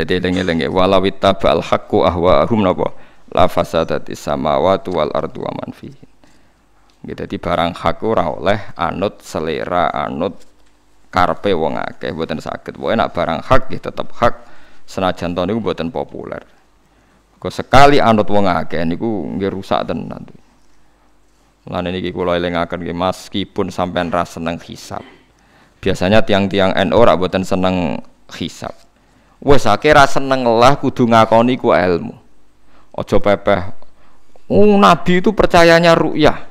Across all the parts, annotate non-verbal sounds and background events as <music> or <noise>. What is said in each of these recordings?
Jadi eling-eling walau ittabal haqqu ahwaahum napa la fasadati samawati wal ardu wa man fihin. Gitu, di barang hak oleh anut selera anut karpe wong akeh mboten saged. Pokoke barang hak ya tetep hak senajan to niku mboten populer. Kok sekali anut wong akeh niku nggih rusak tenan. Lan niki kula elingaken nggih meskipun sampean ra seneng hisab. Biasanya tiang-tiang NU ora mboten seneng hisab. Wes akeh ra seneng lah kudu ngakoni ku ilmu. Aja pepeh. Oh, nabi itu percayanya ru'yah.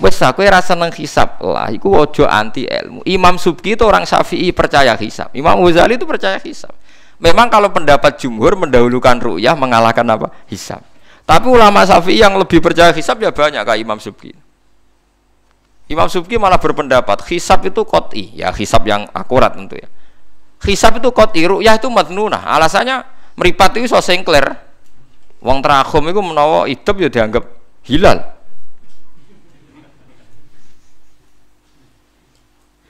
Wes aku ora seneng hisab lah, iku ojo anti ilmu. Imam Subki itu orang Syafi'i percaya hisab. Imam Ghazali itu percaya hisab. Memang kalau pendapat jumhur mendahulukan ru'yah mengalahkan apa? Hisab. Tapi ulama Syafi'i yang lebih percaya hisab ya banyak kayak Imam Subki. Imam Subki malah berpendapat hisab itu koti, ya hisab yang akurat tentu ya. Hisab itu koti, ru'yah itu madnunah. Alasannya meripat itu so sengkler. Wong terakhum itu menawa hidup ya dianggap hilal.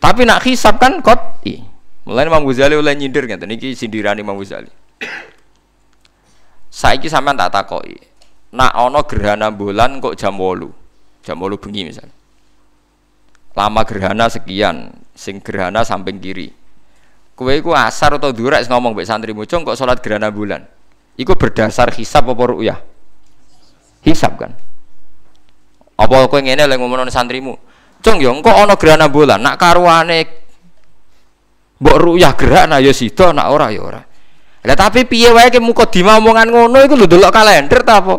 Tapi nak hisab kan koti. Mulai Imam Ghazali oleh nyindir ngeten niki sindiran Imam Ghazali. Saiki sampean tak takoki. Nak ana gerhana bulan kok jam 8. Jam 8 bengi misalnya. Lama gerhana sekian, sing gerhana samping kiri. Kowe iku asar atau durak ngomong mbek santri mucung kok salat gerhana bulan. Iku berdasar hisab apa ru'yah? Hisab kan. Apa kowe ngene lek ngomong santrimu? Cung yo engko ana gerhana bulan, nak karuane mbok ruyah gerhana ya sida, nak ora ya ora. Lah tapi piye wae ke muka omongan ngono iku lho delok kalender ta apa?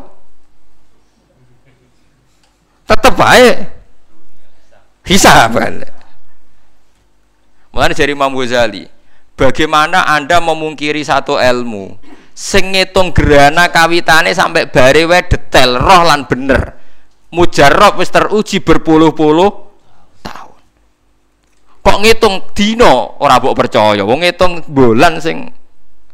Tetep wae hisab kan. Mulane dari Imam Ghazali, bagaimana Anda memungkiri satu ilmu? Sing gerhana kawitane sampai bare wae detail roh lan bener. Mujarrab wis teruji berpuluh-puluh kok ngitung dino ora mbok percaya? Wong ngitung bulan sing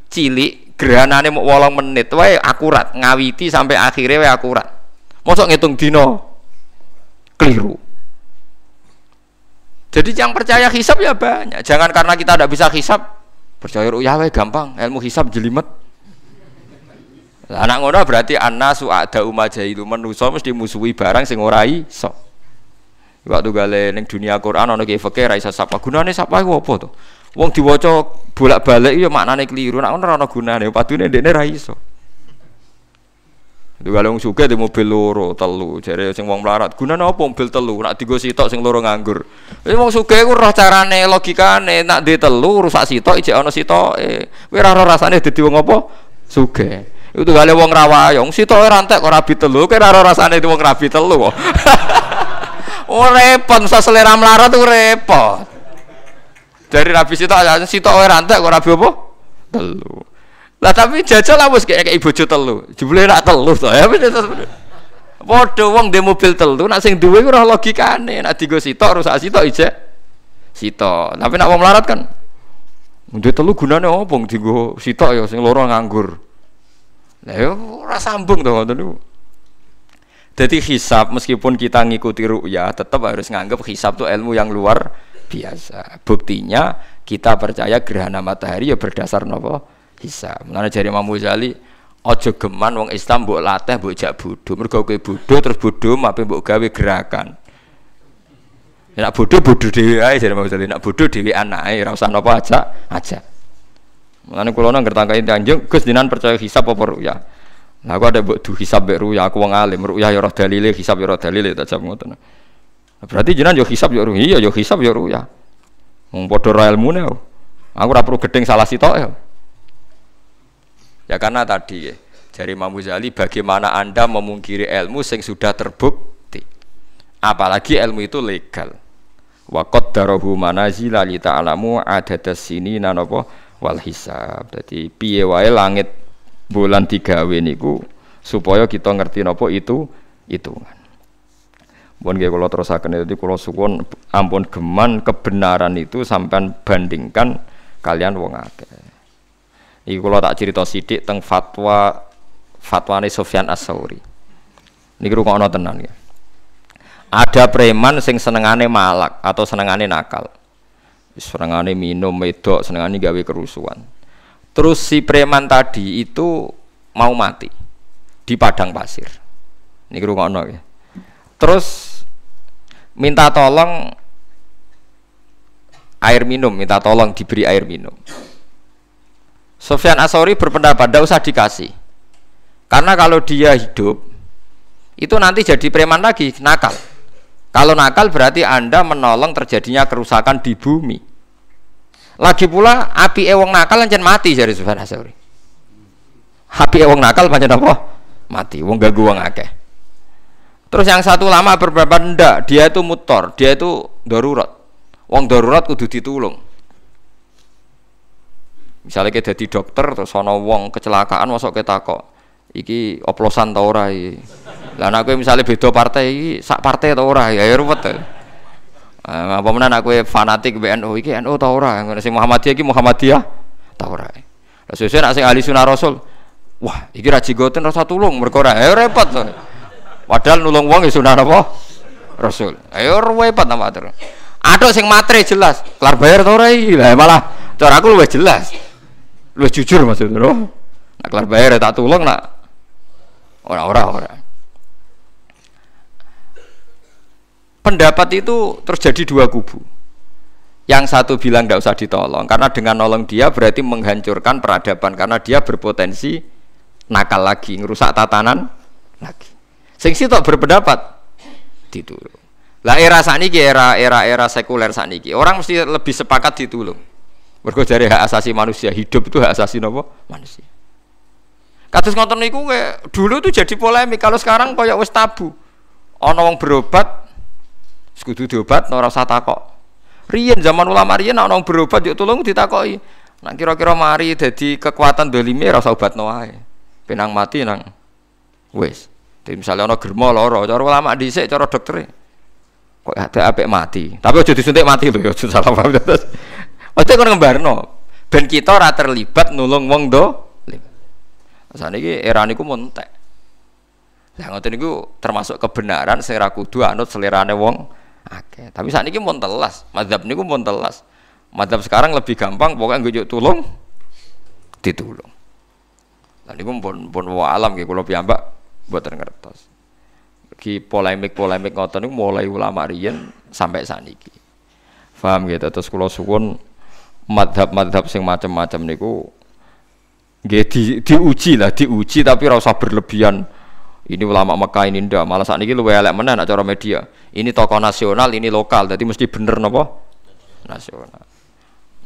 cilik gerhanane mau wolong menit. Wae akurat ngawiti sampai akhirnya wae akurat. Mosok ngitung dino keliru. Jadi yang percaya hisap ya banyak. Jangan karena kita tidak bisa hisap percaya ruya wae gampang ilmu hisap jelimet anak ngono berarti annasu ada umajailu manusa mesti musuhi barang sing ora iso Waktu gale ning dunia Quran ana ki fikih ra iso sapa. Gunane sapa iku apa to? Wong diwaca bolak-balik ya maknane keliru. Nek ora ana gunane padune ndekne ra iso. Itu kalau wong sugih di mobil loro, telu, jare sing wong melarat. Gunane apa mobil telu? Nak digo sitok sing loro nganggur. Wis wong sugih ku roh carane logikane, nak di telu rusak sitok ijek ana sitoke. Kowe ora rasane dadi wong apa? Sugih. Itu gale wong rawayong, sitoke rantek kok rabi telu, kowe ora rasane wong rabi telu. <laughs> Oh repot, so selera melarat tuh repot. Dari rabi situ aja situ orang rantai kok rabi apa? Telu. Lah tapi jajal lah bos kayak ibu telu. Jebule nak telu tuh ya Padha wong di mobil telu, nak sing duwe ora logikane, nak digo sitok rusak sitok ijek. Sitok. Tapi nak wong melarat kan Duwe telu gunane opo digo sitok ya sing loro nganggur. Lah yo ora sambung to ngoten niku. Jadi hisab meskipun kita ngikuti ru'ya tetap harus nganggap hisab itu ilmu yang luar biasa. Buktinya kita percaya gerhana matahari ya berdasar nopo hisab. Mana dari Imam Ghazali ojo geman wong Islam mbok latih mbok jak bodho. Mergo kowe bodho terus bodho mape mbok gawe gerakan. Ya, nak bodho bodho dhewe ae jare Imam Ghazali. Nak bodho dhewe anake ora usah napa aja aja. Mulane kula nang ngertangkai tanjung Gus dinan percaya hisab apa ru'ya. Nah, aku ada buat hisab beru ya aku wong alim, ruya ya roh dalile, hisab ya dalile tak jam ngoten. Berarti jenengan yo hisab yo ruya, yo hisab yo ruya. Wong padha ra ilmune. Aku ora gedeng salah sitok ya. Ya karena tadi ya, dari Imam Ghazali bagaimana Anda memungkiri ilmu sing sudah terbukti. Apalagi ilmu itu legal. Wa qaddarahu manazila li ta'lamu adadas sini napa wal hisab. Dadi piye wae langit bulan digawe niku supaya kita ngerti nopo itu hitungan. Pun nggih kula terusaken itu kula suwun ampun geman kebenaran itu sampean bandingkan kalian wong akeh. Iki kula tak cerita sithik teng fatwa fatwane Sofyan As-Sauri. Niki rungokno tenan ya. Ada preman sing senengane malak atau senengane nakal. Senengane minum, medok, senengane gawe kerusuhan Terus si preman tadi itu mau mati di padang pasir. Ini ngono ya. Terus minta tolong air minum, minta tolong diberi air minum. Sofyan Asori berpendapat tidak usah dikasih. Karena kalau dia hidup itu nanti jadi preman lagi, nakal. Kalau nakal berarti Anda menolong terjadinya kerusakan di bumi. Lagi pula api ewong nakal lanjut mati dari Sufyan Asori. Api ewong nakal pancen apa? Mati. Wong ganggu wong akeh. Terus yang satu lama beberapa ndak, dia itu mutor, dia itu darurat. Wong darurat kudu ditulung. Misalnya kita jadi dokter terus ana wong kecelakaan masuk kita kok iki oplosan ta ora iki. Nek misalnya beda partai iki sak partai ta ora ya, ya ruwet. Uh, apa menan aku fanatik BNU iki NU ta ora ngono sing Muhammadiyah iki Muhammadiyah ta ora. Lah sesuk nek sing ahli sunah rasul wah iki ra jigoten rasa tulung mergo ora ya repot to. Padahal nulung wong ya sunah apa? Rasul. Ayo repot nama terus. Ada sing matre jelas, kelar bayar ta ora iki. Lah malah cara aku luwih jelas. Luwih jujur maksudnya. Nak kelar bayar ya tak tulung nak Ora ora ora. Pendapat itu terjadi dua kubu. Yang satu bilang tidak usah ditolong karena dengan nolong dia berarti menghancurkan peradaban karena dia berpotensi nakal lagi, ngerusak tatanan lagi. Sing tak berpendapat ditulung. Lah era saniki era era era sekuler saniki orang mesti lebih sepakat ditulung. Mergo dari hak asasi manusia, hidup itu hak asasi nopo manusia. Kados ngoten niku dulu itu jadi polemik, kalau sekarang koyo wis tabu. Ana wong berobat kudu diobat ora usah takok. Riyen zaman ulama riyen ana wong berobat yo tolong ditakoki. Nak kira-kira mari dadi kekuatan dolime ora usah obatno wae. Penang mati nang wis. Jadi misalnya ana germo lara, cara ulama dhisik cara dokter kok ada apik mati. Tapi aja disuntik mati lho ya salah paham. Mesti kon ngembarno. Ben kita ora terlibat nulung wong do Saniki era niku montek. Lah ngoten niku termasuk kebenaran sing ra kudu anut selerane wong akeh. Tapi saat ini pun telas, madhab niku pun telas. Madhab sekarang lebih gampang, pokoknya gue tulung, ditulung. Lah niku pun pun alam gitu, kalau piyambak buatan ngertos. Ki polemik-polemik ngoten niku mulai ulama riyen sampai saniki. Paham gitu, terus kalau suwun madhab-madhab sing macam-macam niku Nggih di, diuji lah, diuji tapi rasa berlebihan. Ini ulama Mekah ini ndak, malah saat ini lu elek nak cara media. Ini tokoh nasional, ini lokal, jadi mesti bener nopo nasional.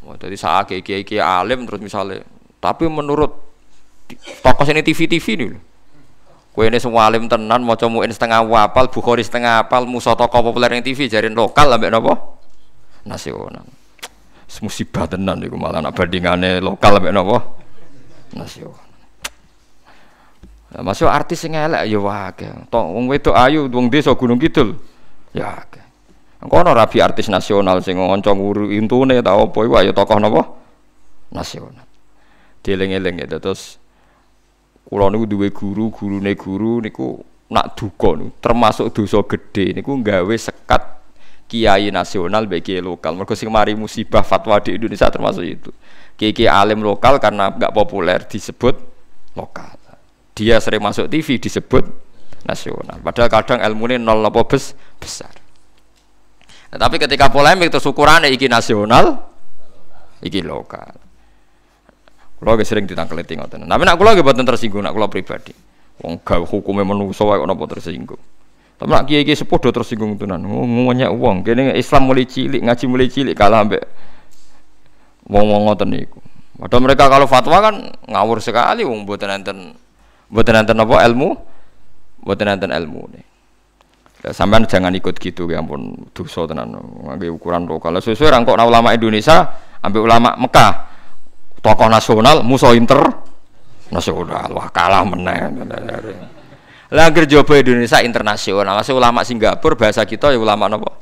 Oh, jadi saya kiai kiai alim terus misalnya, tapi menurut tokoh sini TV TV nih, kue ini semua alim tenan, mau comuin setengah wapal, bukhori setengah apal, musa tokoh populer yang TV jadi lokal lah nopo nasional. Musibah tenan nih, malah nak bandingannya lokal lah nopo nasional. Masuk artis sing elek ya wae. Tok wong wedok ayu wong desa Gunung Kidul. Ya akeh. Kono rabi artis nasional sing ngoncong uru intune ta apa iku ayo tokoh napa? Nasional. Dieling-eling ya terus kula niku duwe guru, gurune guru niku nak duka niku termasuk dosa gede niku nggawe sekat kiai nasional bagi lokal. Mergo sing mari musibah fatwa di Indonesia termasuk itu. Kiai alim lokal karena nggak populer disebut lokal. Dia sering masuk TV disebut nasional. Padahal kadang ilmu ini nol apa bes, besar. Nah, tapi ketika polemik terus ukurannya iki nasional iki lokal. Kalau sering ditangkeliti ngoten tapi nak kalau buatan tersinggung nak kalau pribadi. Wong gak hukumnya manusia kok napa tersinggung tapi nak kiai kiai sepuh tersinggung tunan ngomongnya uang kini Islam mulai cilik ngaji mulai cilik kalah ambek wong-wong ngoten niku. Padahal mereka kalau fatwa kan ngawur sekali wong mboten enten mboten enten apa ilmu mboten enten ilmu nih. Ya, sampean jangan ikut gitu ya ampun dosa tenan ngangge ukuran lokal. Sesuai orang kok ulama Indonesia ambil ulama Mekah tokoh nasional musuh inter nasional wah kalah meneh. Lah jaba Indonesia internasional, masih ulama Singapura bahasa kita ya ulama napa?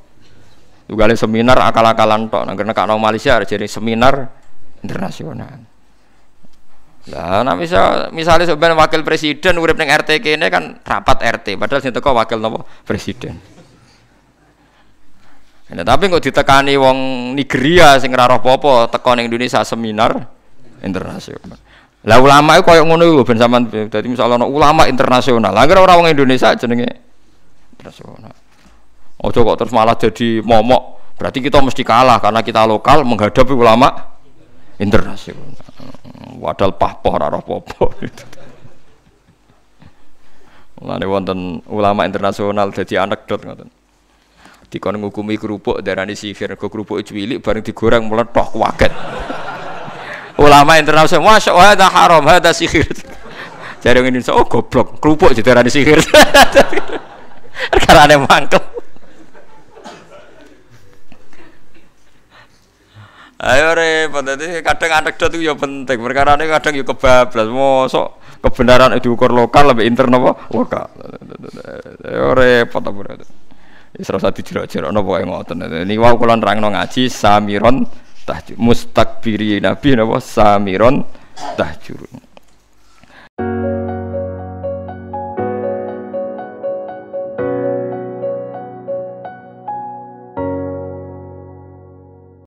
Juga seminar akal-akalan tok nang kena Malaysia jadi seminar internasional. Lah nah misal misalnya sebenarnya wakil presiden urip ning RT kene kan rapat RT padahal sing teko wakil nopo presiden. Nah, tapi kok ditekani wong Nigeria sing ora roh apa Indonesia seminar internasional. Lah ulama itu koyo ngono lho ben sampean dadi misalnya ulama internasional. Lah orang orang Indonesia jenenge internasional. Ojo kok terus malah jadi momok. Berarti kita mesti kalah karena kita lokal menghadapi ulama internasional. Wadal pahpoh ora apa-apa. <laughs> Mulane wonten ulama internasional jadi anekdot ngoten. Dikon ngukumi kerupuk darani sihir, kerupuk cilik bareng digoreng meletok kaget. Ulama internasional, masya Allah, ada haram, ada sihir. <laughs> Jadi ini oh goblok, kerupuk jadi darani sihir. <laughs> Karena ada mangkel. Ayo repot dadi kadang anekdot itu ya penting. Perkara ini kadang ya kebablas. Mosok kebenaran diukur lokal lebih intern apa? Lokal. Ayo repot apa berarti. Wis ora usah dijerok-jerokno pokoke ngoten. Niki wau kula nerangno ngaji samiron tahjur mustakbiri nabi napa samiron tahjur.